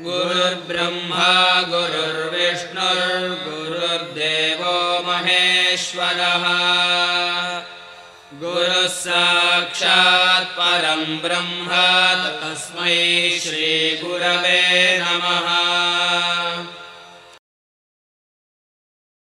गुरुर्ब्रह्मा गुरुर्विष्णुर्गुरुर्देवो महेश्वरः। गुरुः साक्षात् परम् ब्रह्म तस्मै श्रीगुरवे नमः।